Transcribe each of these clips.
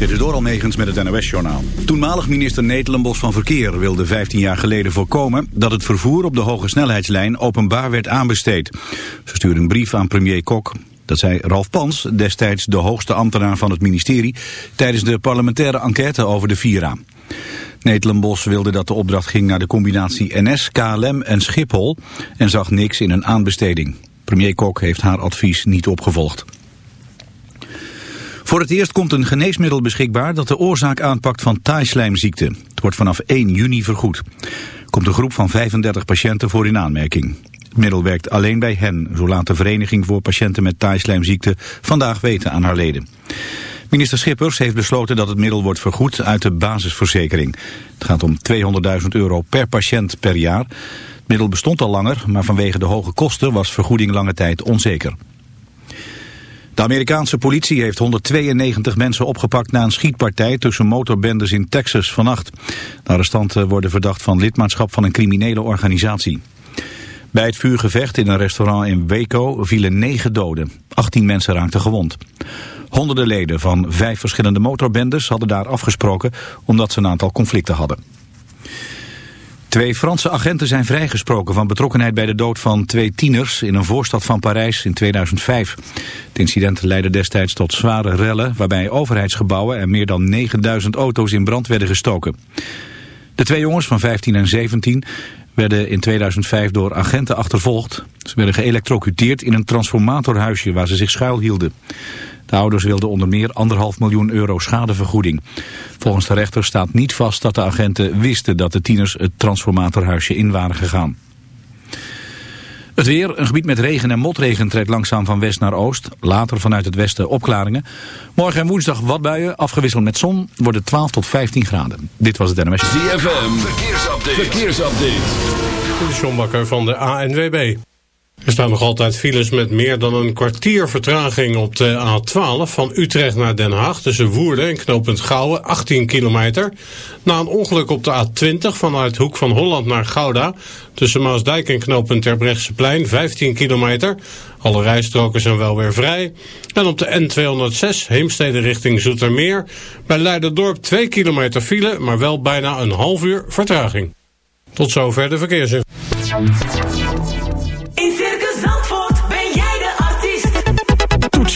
Dit is door Almegens met het NOS-journaal. Toenmalig minister Netelenbos van Verkeer wilde 15 jaar geleden voorkomen... dat het vervoer op de hoge snelheidslijn openbaar werd aanbesteed. Ze stuurde een brief aan premier Kok. Dat zei Ralf Pans, destijds de hoogste ambtenaar van het ministerie... tijdens de parlementaire enquête over de Vira. Netelenbos wilde dat de opdracht ging naar de combinatie NS, KLM en Schiphol... en zag niks in een aanbesteding. Premier Kok heeft haar advies niet opgevolgd. Voor het eerst komt een geneesmiddel beschikbaar dat de oorzaak aanpakt van taaislijmziekte. Het wordt vanaf 1 juni vergoed. Komt een groep van 35 patiënten voor in aanmerking. Het middel werkt alleen bij hen, zo laat de Vereniging voor Patiënten met taaislijmziekte vandaag weten aan haar leden. Minister Schippers heeft besloten dat het middel wordt vergoed uit de basisverzekering. Het gaat om 200.000 euro per patiënt per jaar. Het middel bestond al langer, maar vanwege de hoge kosten was vergoeding lange tijd onzeker. De Amerikaanse politie heeft 192 mensen opgepakt na een schietpartij tussen motorbendes in Texas vannacht. De arrestanten worden verdacht van lidmaatschap van een criminele organisatie. Bij het vuurgevecht in een restaurant in Waco vielen negen doden. 18 mensen raakten gewond. Honderden leden van vijf verschillende motorbendes hadden daar afgesproken omdat ze een aantal conflicten hadden. Twee Franse agenten zijn vrijgesproken van betrokkenheid bij de dood van twee tieners in een voorstad van Parijs in 2005. Het incident leidde destijds tot zware rellen waarbij overheidsgebouwen en meer dan 9000 auto's in brand werden gestoken. De twee jongens van 15 en 17 werden in 2005 door agenten achtervolgd. Ze werden geëlectrocuteerd in een transformatorhuisje waar ze zich schuilhielden. De ouders wilden onder meer anderhalf miljoen euro schadevergoeding. Volgens de rechter staat niet vast dat de agenten wisten dat de tieners het transformatorhuisje in waren gegaan. Het weer, een gebied met regen en motregen trekt langzaam van west naar oost. Later vanuit het westen opklaringen. Morgen en woensdag wat buien, afgewisseld met zon, worden 12 tot 15 graden. Dit was het NMS. ZFM, verkeersupdate. verkeersupdate. De Sjombakker van de ANWB. Er staan nog altijd files met meer dan een kwartier vertraging op de A12 van Utrecht naar Den Haag tussen Woerden en knooppunt Gouwen, 18 kilometer. Na een ongeluk op de A20 vanuit Hoek van Holland naar Gouda tussen Maasdijk en knooppunt Terbrechtseplein, 15 kilometer. Alle rijstroken zijn wel weer vrij. En op de N206 Heemstede richting Zoetermeer bij Leiderdorp 2 kilometer file, maar wel bijna een half uur vertraging. Tot zover de verkeersinformatie.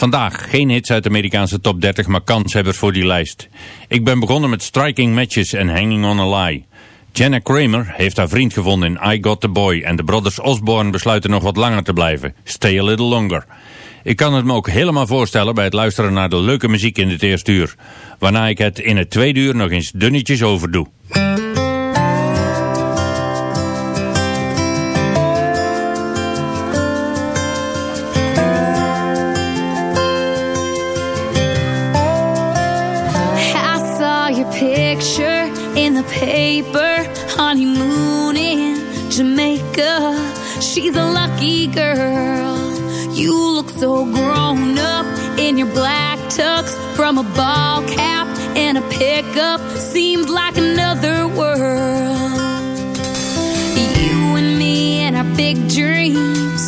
Vandaag geen hits uit de Amerikaanse top 30, maar kanshebbers voor die lijst. Ik ben begonnen met Striking Matches en Hanging on a Lie. Jenna Kramer heeft haar vriend gevonden in I Got The Boy en de Brothers Osborne besluiten nog wat langer te blijven. Stay a little longer. Ik kan het me ook helemaal voorstellen bij het luisteren naar de leuke muziek in het eerste uur. Waarna ik het in het tweede uur nog eens dunnetjes overdoe. Paper, honeymoon in Jamaica. She's a lucky girl. You look so grown up in your black tux from a ball cap and a pickup. Seems like another world. You and me and our big dreams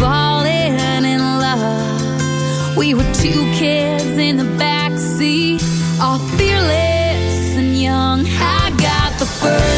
falling in love. We were two kids in the back seat, all fearless got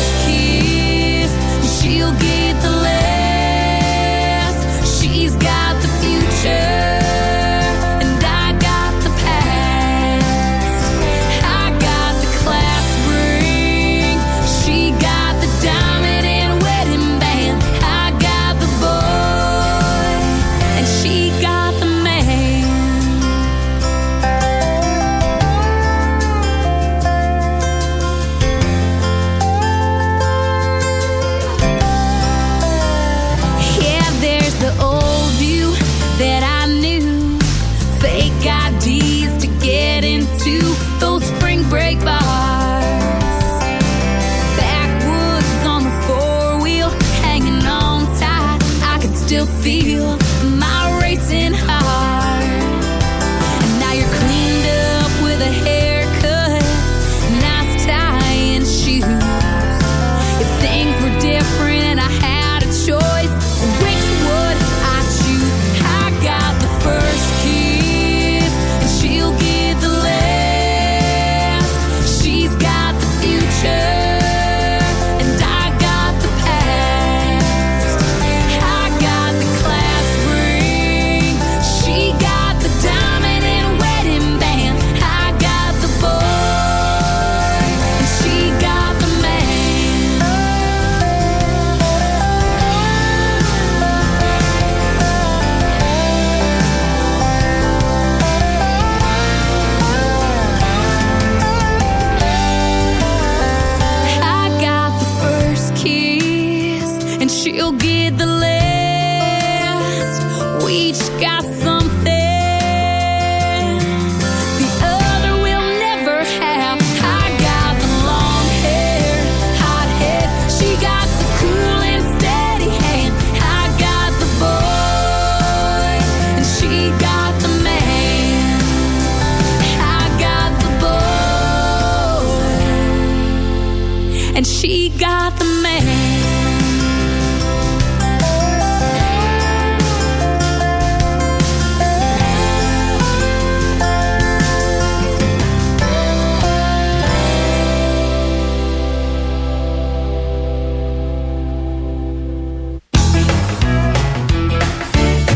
she got.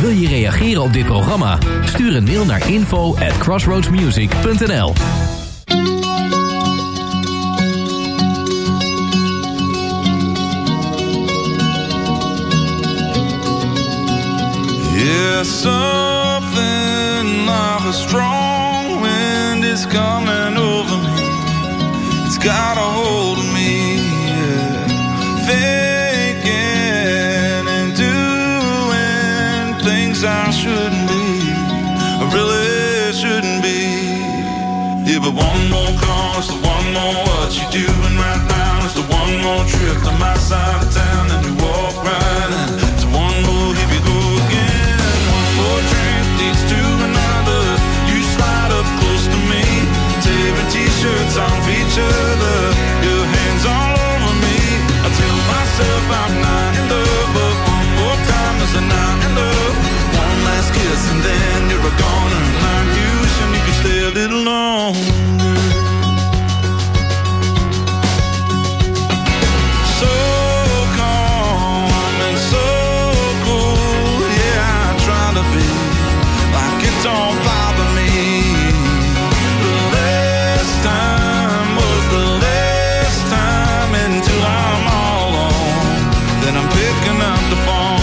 Wil je reageren op dit programma? Stuur een mail naar info at crossroadsmusic.nl Yeah, something like a strong wind is coming over me. It's got a hold of me. Yeah. Thinking and doing things I shouldn't be. I really shouldn't be. Yeah, but one more call is the one more what you doing right now. It's the one more trip to my side of town, time to fall.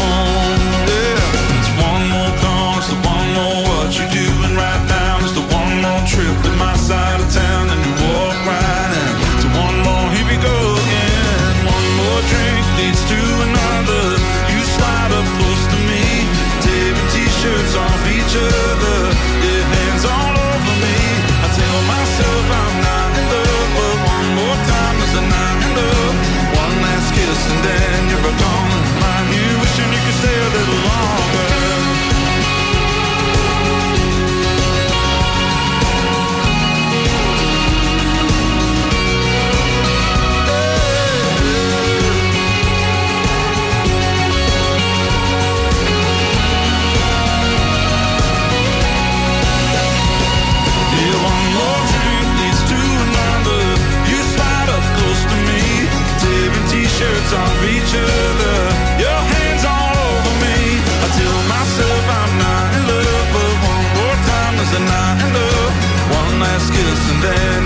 then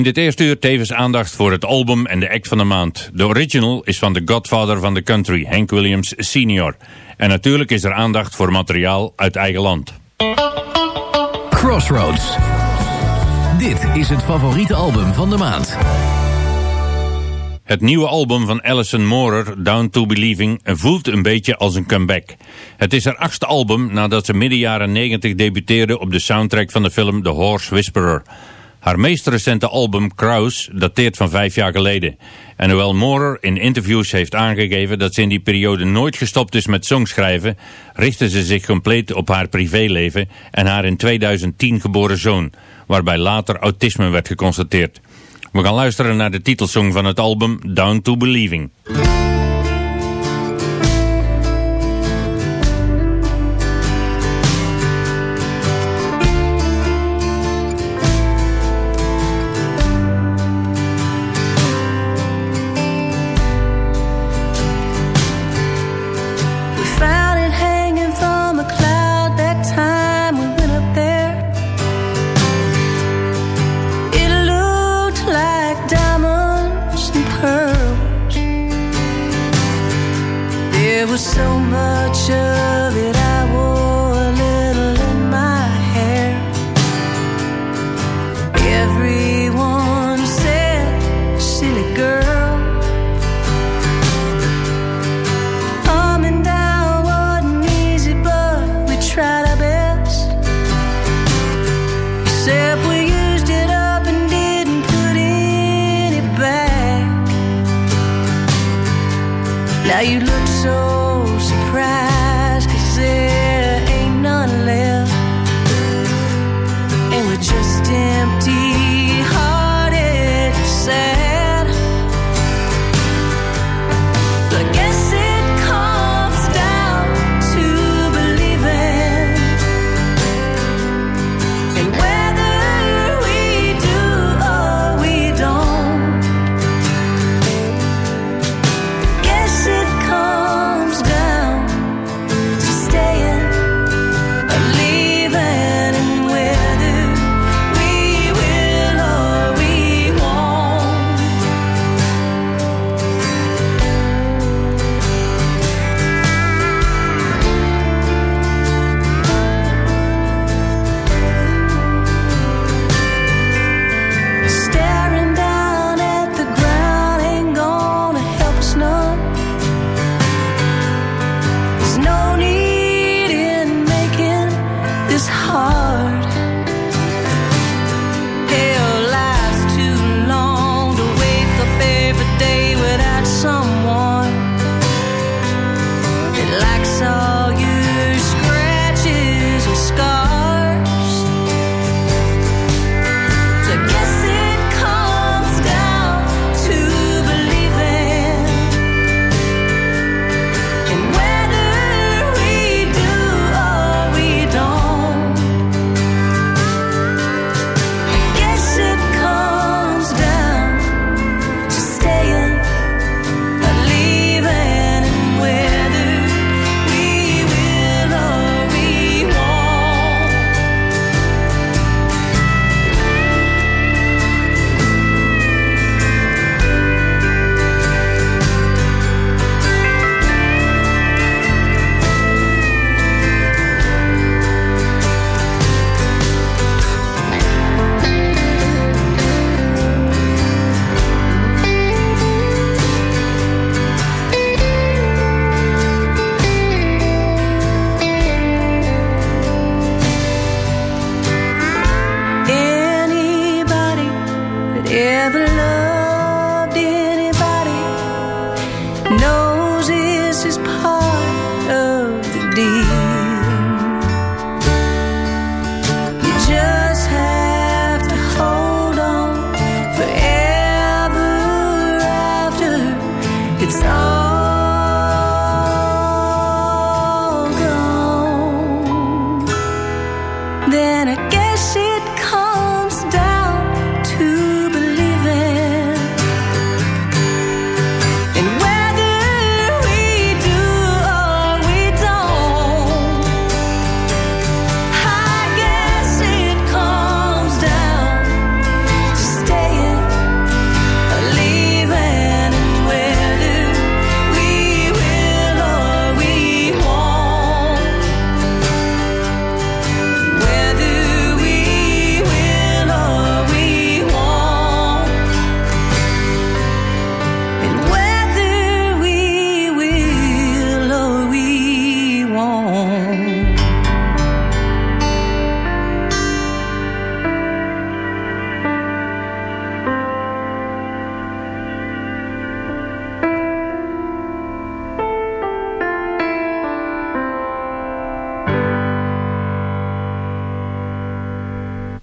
In dit eerste uur tevens aandacht voor het album en de act van de maand. De original is van de godfather van de country, Hank Williams Sr. En natuurlijk is er aandacht voor materiaal uit eigen land. Crossroads. Dit is het favoriete album van de maand. Het nieuwe album van Alison Moorer, Down to Believing, voelt een beetje als een comeback. Het is haar achtste album nadat ze midden jaren 90 debuteerde op de soundtrack van de film The Horse Whisperer. Haar meest recente album, Kraus, dateert van vijf jaar geleden. En hoewel Moorer in interviews heeft aangegeven dat ze in die periode nooit gestopt is met songschrijven, richtte ze zich compleet op haar privéleven en haar in 2010 geboren zoon, waarbij later autisme werd geconstateerd. We gaan luisteren naar de titelsong van het album Down to Believing. So much of it, I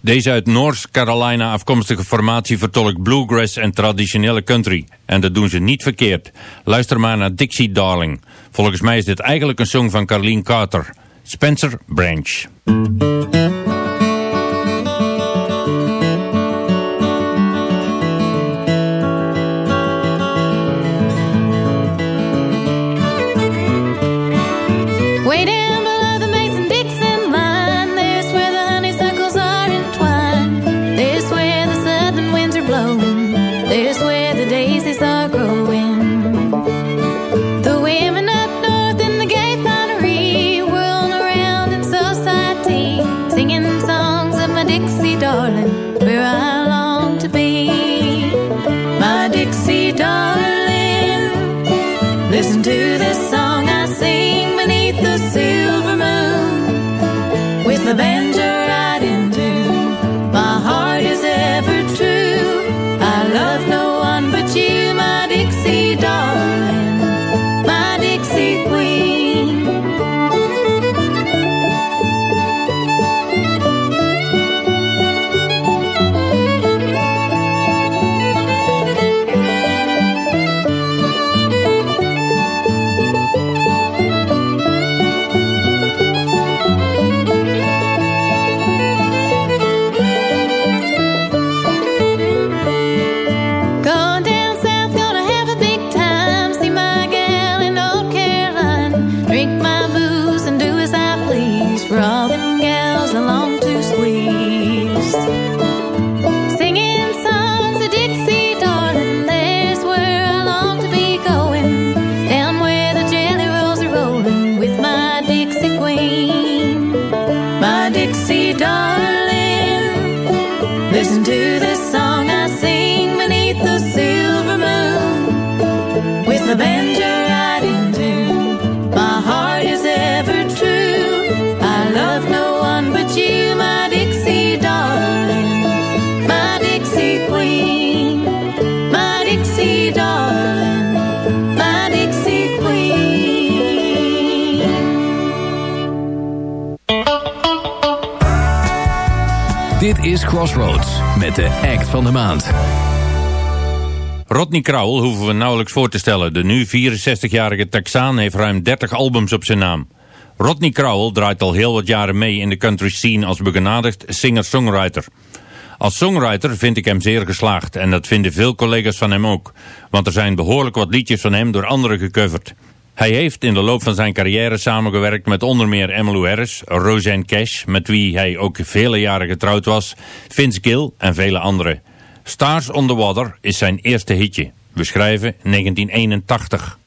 Deze uit North Carolina afkomstige formatie vertolkt bluegrass en traditionele country. En dat doen ze niet verkeerd. Luister maar naar Dixie Darling. Volgens mij is dit eigenlijk een song van Carleen Carter. Spencer Branch. Rodney Crowell hoeven we nauwelijks voor te stellen. De nu 64-jarige Texaan heeft ruim 30 albums op zijn naam. Rodney Crowell draait al heel wat jaren mee in de country scene als begenadigd singer-songwriter. Als songwriter vind ik hem zeer geslaagd en dat vinden veel collega's van hem ook. Want er zijn behoorlijk wat liedjes van hem door anderen gecoverd. Hij heeft in de loop van zijn carrière samengewerkt met onder meer Emmylou Harris, Roseanne Cash, met wie hij ook vele jaren getrouwd was, Vince Gill en vele anderen. Stars on the Water is zijn eerste hitje. We schrijven 1981.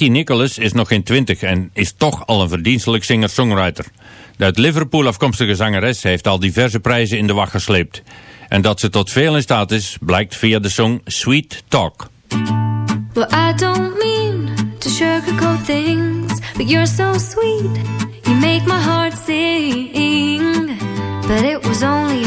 Kitty Nicholas is nog geen twintig en is toch al een verdienstelijk singer-songwriter. De uit Liverpool afkomstige zangeres heeft al diverse prijzen in de wacht gesleept. En dat ze tot veel in staat is, blijkt via de song Sweet Talk. Well, I don't mean to sugarcoat things, but you're so sweet, you make my heart sing. But it was only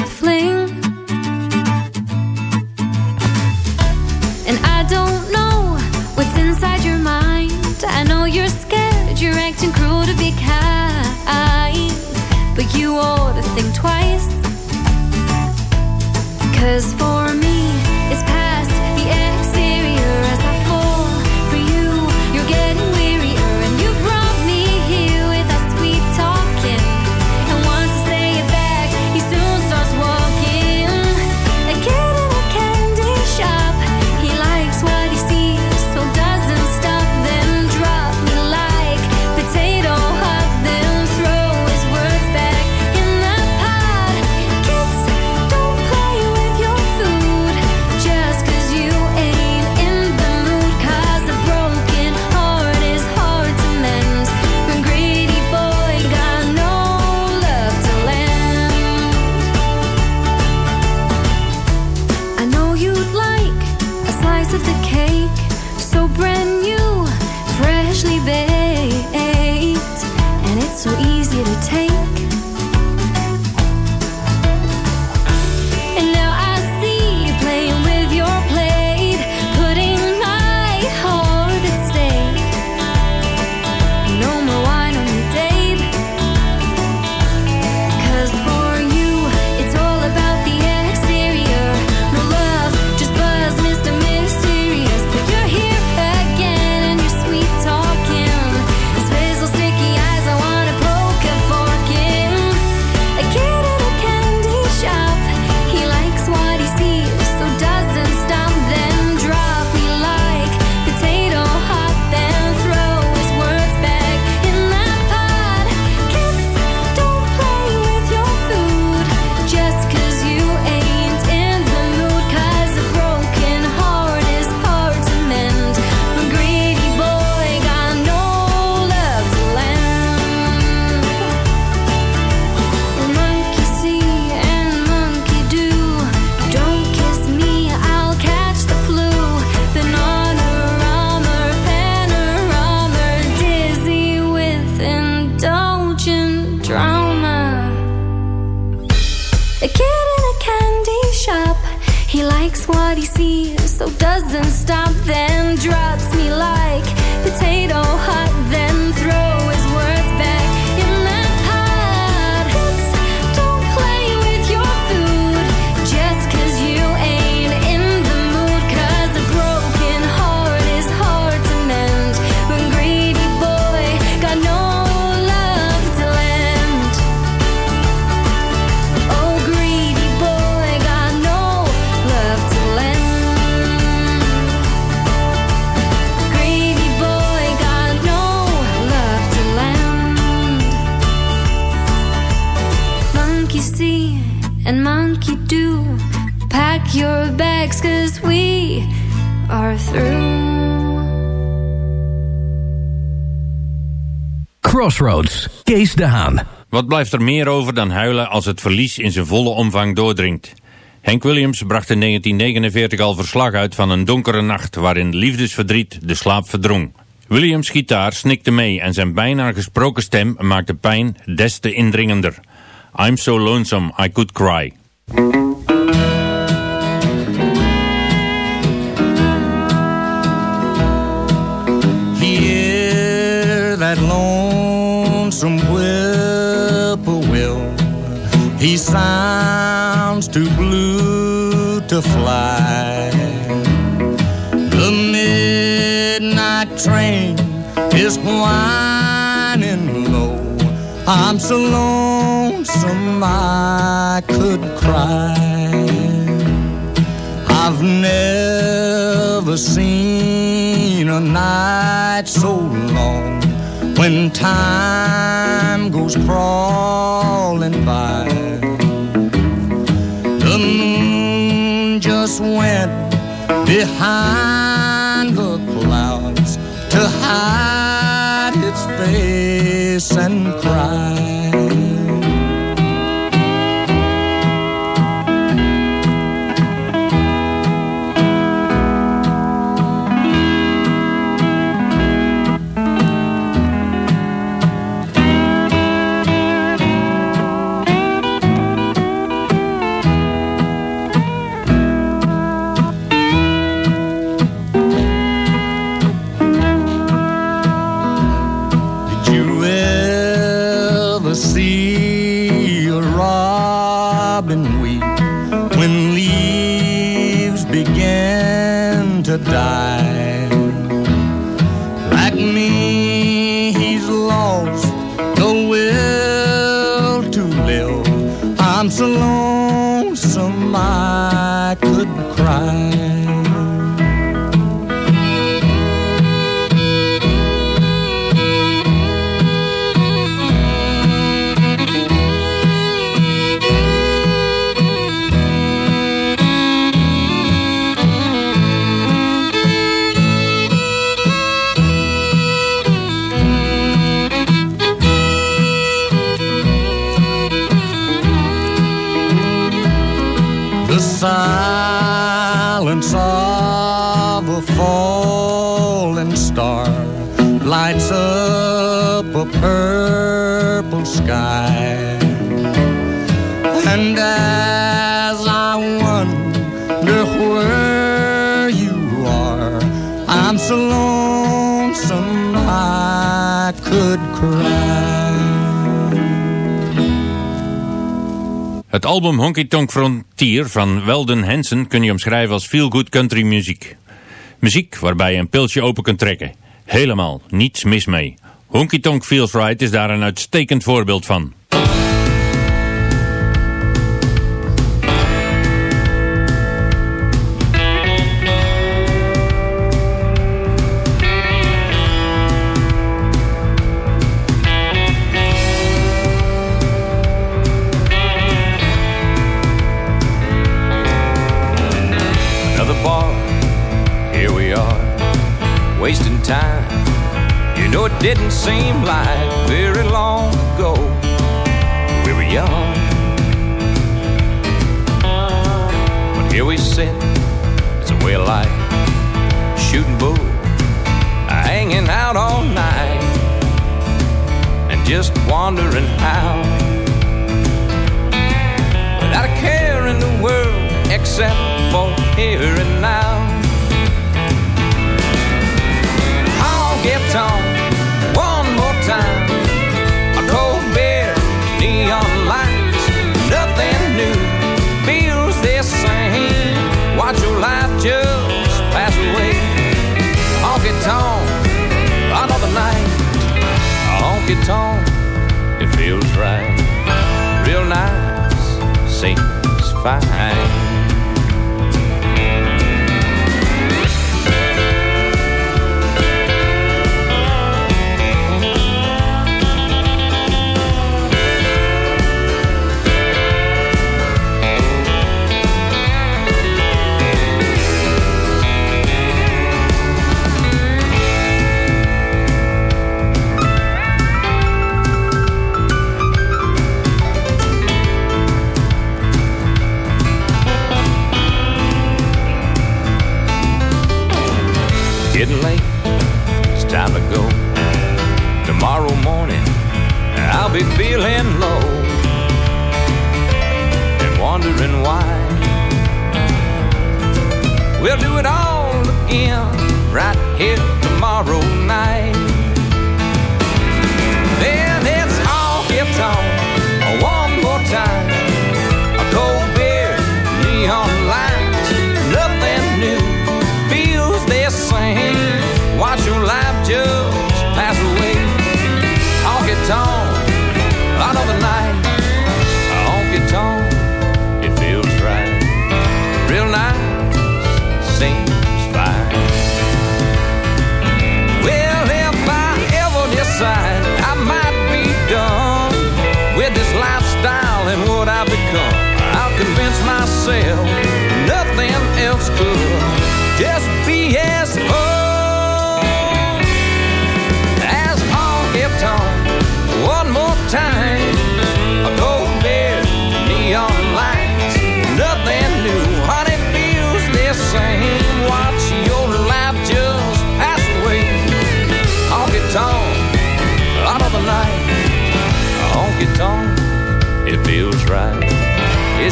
you're acting cruel to be kind, but you ought to think twice. Cause for Wat blijft er meer over dan huilen als het verlies in zijn volle omvang doordringt? Hank Williams bracht in 1949 al verslag uit van een donkere nacht... waarin liefdesverdriet de slaap verdrong. Williams' gitaar snikte mee en zijn bijna gesproken stem maakte pijn des te indringender. I'm so lonesome I could cry. Hear that lonesome He sounds too blue to fly. The midnight train is whining low. I'm so lonesome I could cry. I've never seen a night so long when time goes crawling by. Just went behind the clouds to hide its face and lost the will to live. I'm so lonesome I Het album Honky Tonk Frontier van Weldon Hansen kun je omschrijven als feel-good country muziek. Muziek waarbij je een pilsje open kunt trekken. Helemaal niets mis mee. Honky Tonk Feels Right is daar een uitstekend voorbeeld van. Wasting time. You know it didn't seem like very long ago. We were young. But here we sit, it's a way of life. Shooting bull, hanging out all night, and just wondering how. Without a care in the world except for here and now. fine getting late. It's time to go. Tomorrow morning, I'll be feeling low and wondering why. We'll do it all again right here tomorrow night.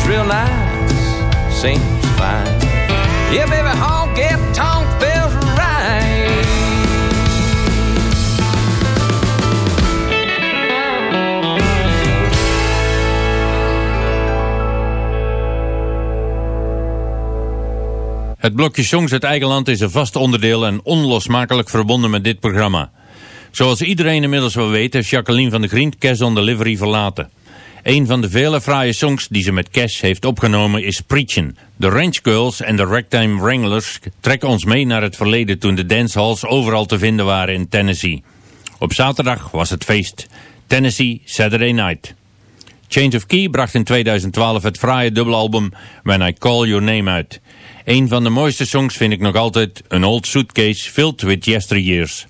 Real nice, seems fine. Yeah, baby, honky tonk feels right. Het blokje Songs uit eigen land is een vast onderdeel en onlosmakelijk verbonden met dit programma. Zoals iedereen inmiddels wel weet heeft Jacqueline van der Grient Cash on Delivery verlaten. Een van de vele fraaie songs die ze met Cash heeft opgenomen is Preachin'. De Range Girls en de Ragtime Wranglers trekken ons mee naar het verleden toen de dancehalls overal te vinden waren in Tennessee. Op zaterdag was het feest. Tennessee Saturday Night. Change of Key bracht in 2012 het fraaie dubbelalbum When I Call Your Name uit. Een van de mooiste songs vind ik nog altijd An Old Suitcase Filled with Yesteryears.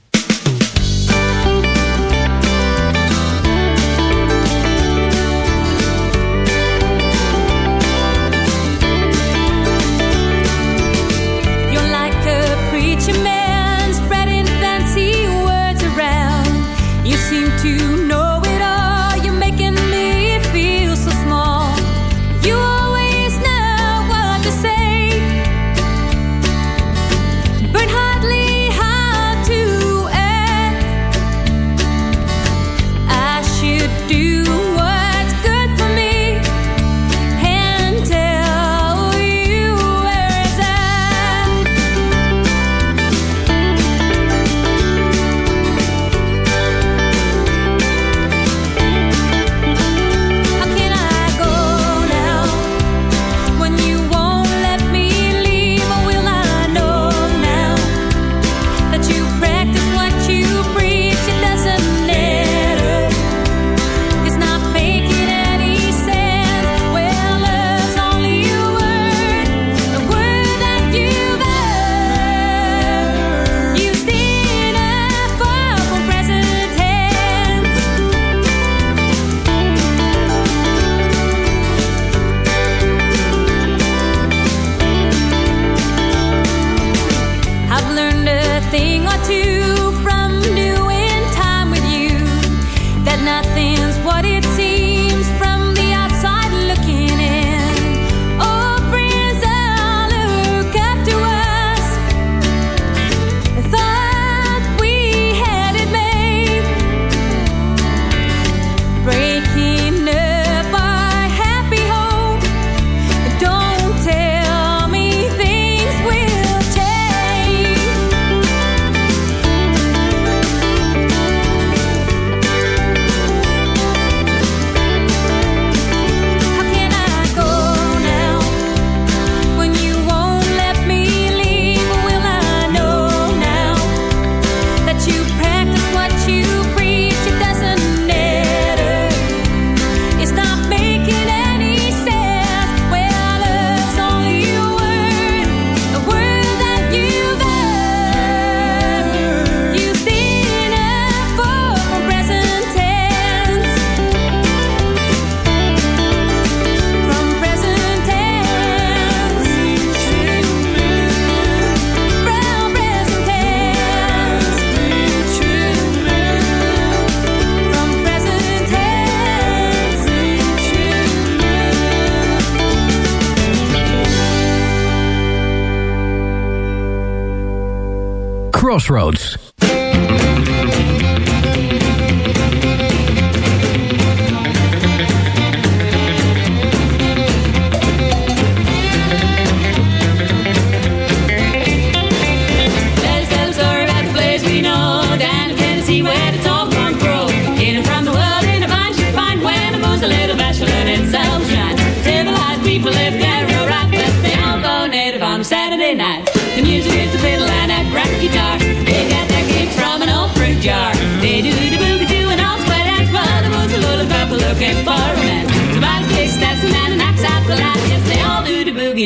Crossroads.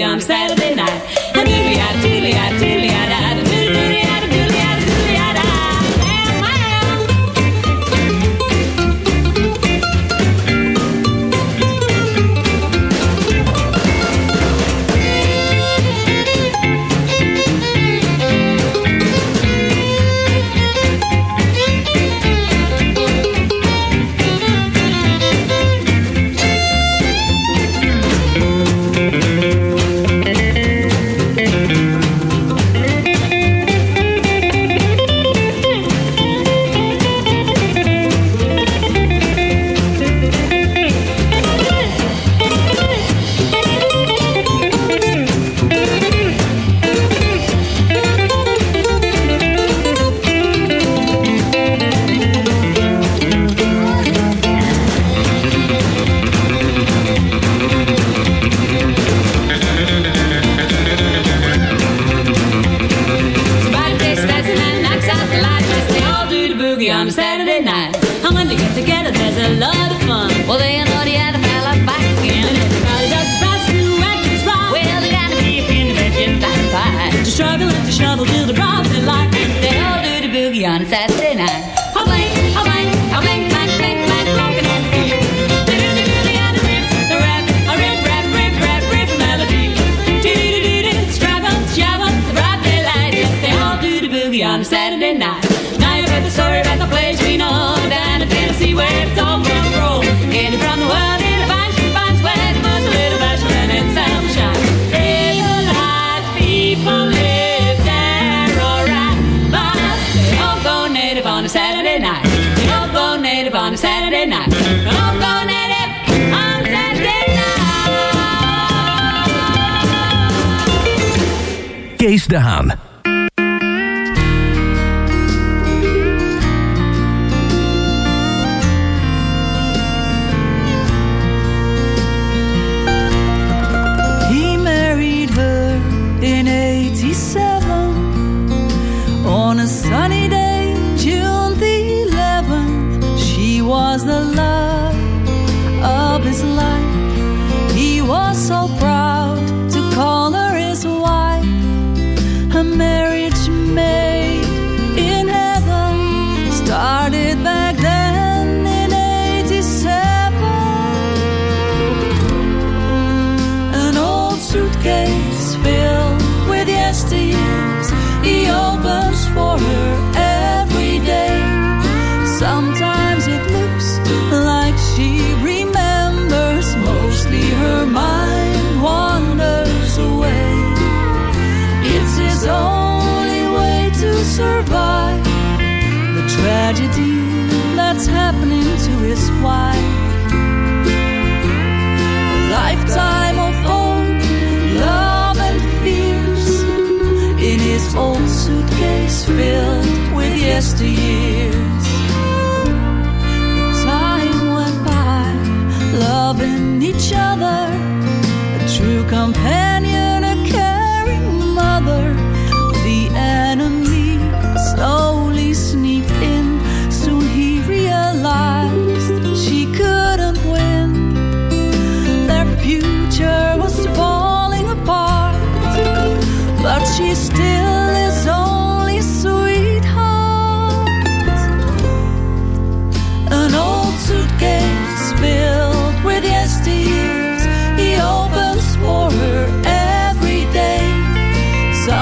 on Saturday night. And.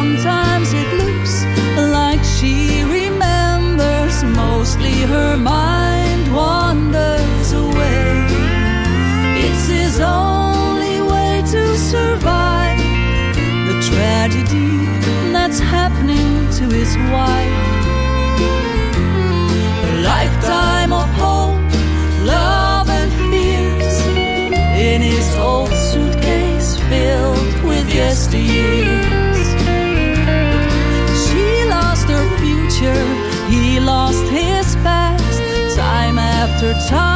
Sometimes it looks like she remembers, mostly her mind wanders away. It's his only way to survive the tragedy that's happening to his wife. after time.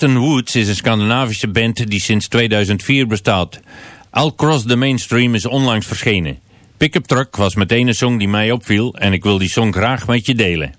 Captain Woods is een Scandinavische band die sinds 2004 bestaat. All Cross the Mainstream is onlangs verschenen. Pickup Truck was meteen een song die mij opviel en ik wil die song graag met je delen.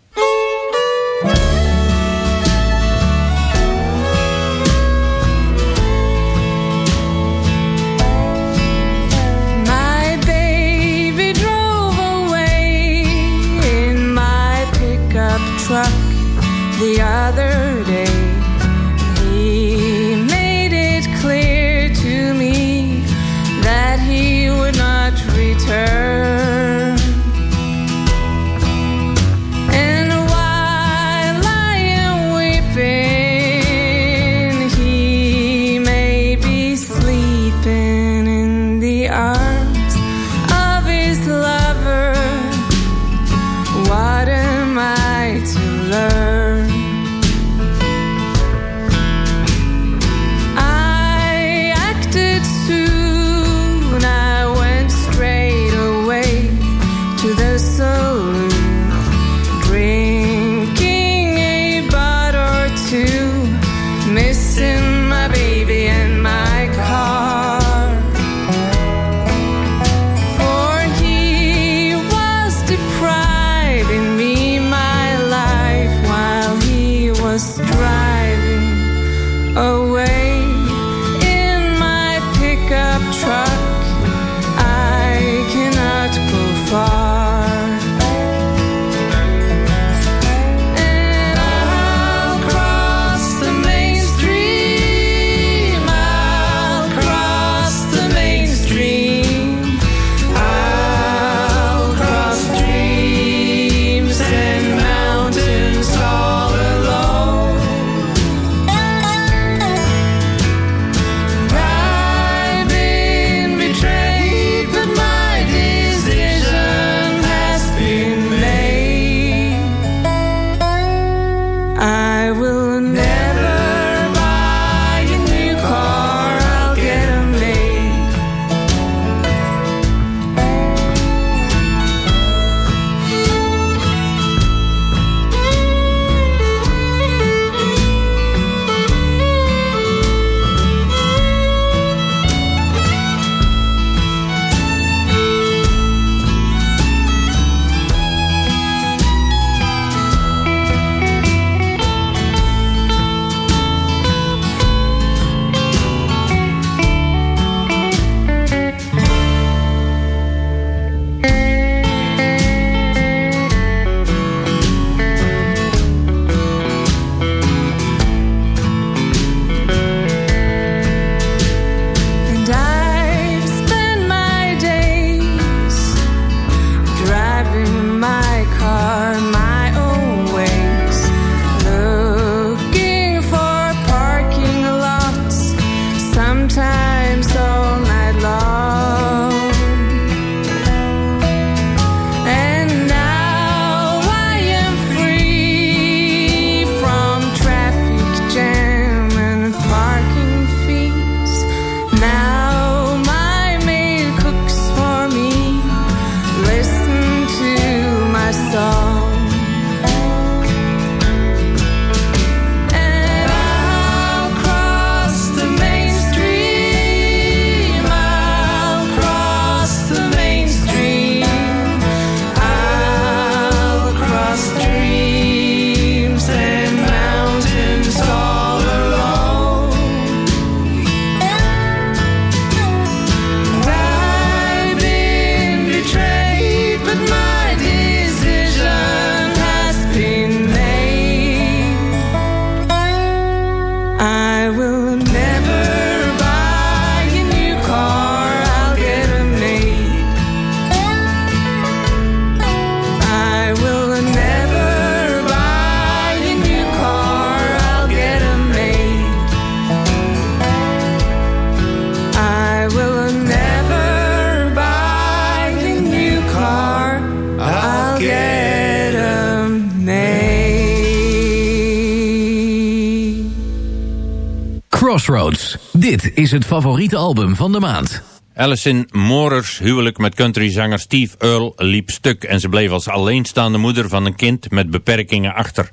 Is het favoriete album van de maand. Alison Morers huwelijk met countryzanger Steve Earle liep stuk en ze bleef als alleenstaande moeder van een kind met beperkingen achter.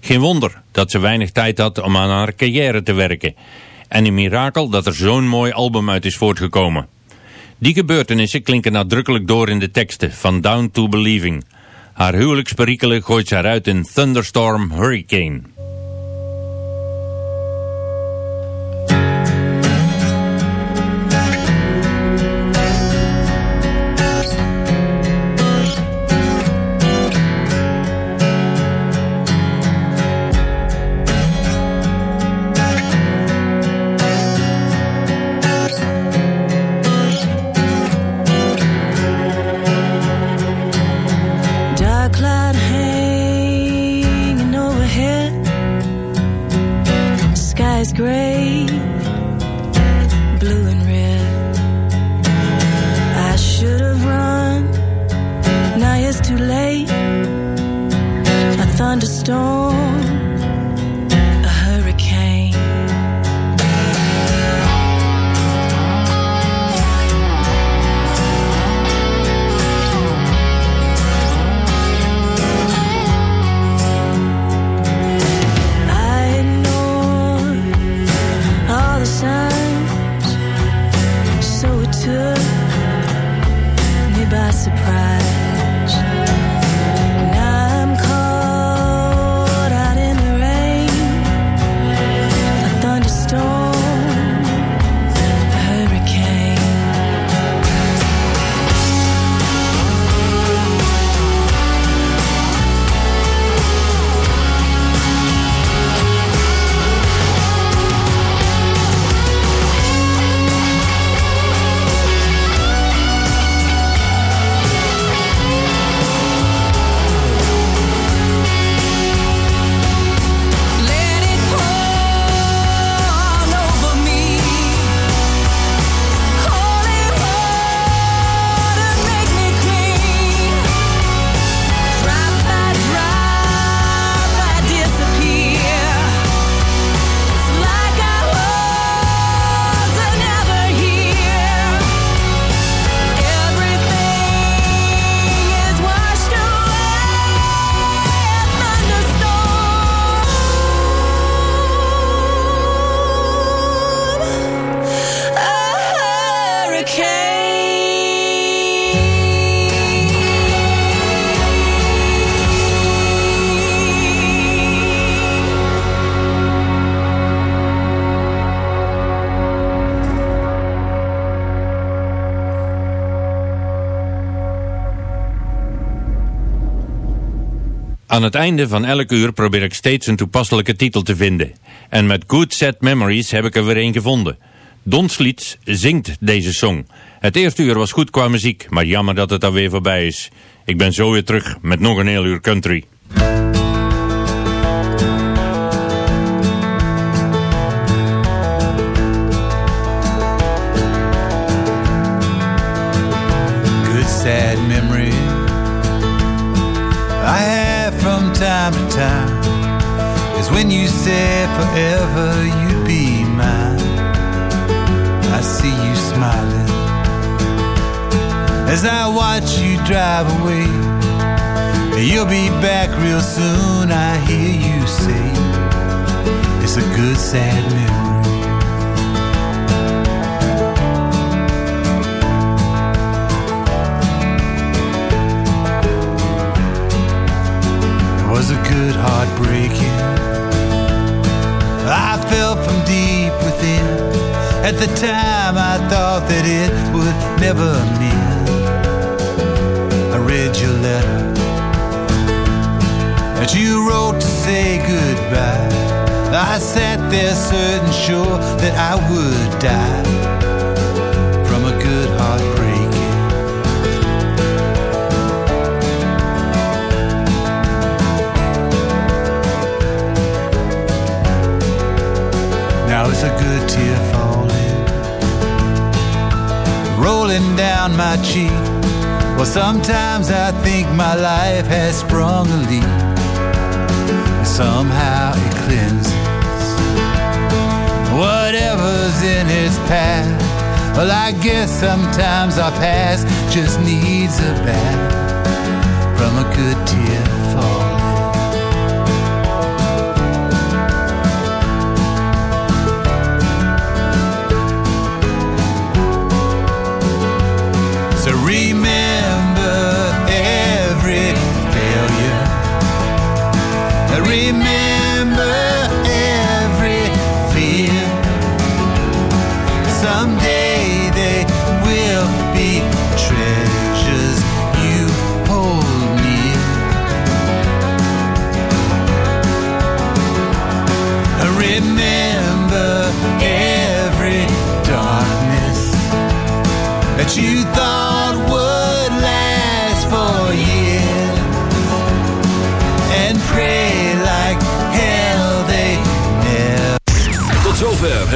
Geen wonder dat ze weinig tijd had om aan haar carrière te werken. En een mirakel dat er zo'n mooi album uit is voortgekomen. Die gebeurtenissen klinken nadrukkelijk door in de teksten van Down to Believing. Haar huwelijksperikelen gooit ze eruit in Thunderstorm Hurricane. Aan het einde van elk uur probeer ik steeds een toepasselijke titel te vinden. En met Good Set Memories heb ik er weer een gevonden. Don Slits zingt deze song. Het eerste uur was goed qua muziek, maar jammer dat het alweer voorbij is. Ik ben zo weer terug met nog een heel uur country. When you said forever you'd be mine. I see you smiling as I watch you drive away. You'll be back real soon, I hear you say. It's a good sad memory. It was a good heartbreaking. I felt from deep within. At the time, I thought that it would never mend. I read your letter that you wrote to say goodbye. I sat there certain sure that I would die A good tear falling, rolling down my cheek. Well, sometimes I think my life has sprung a leak. Somehow it cleanses what path. Well, I guess sometimes our past just needs a bath from a good tear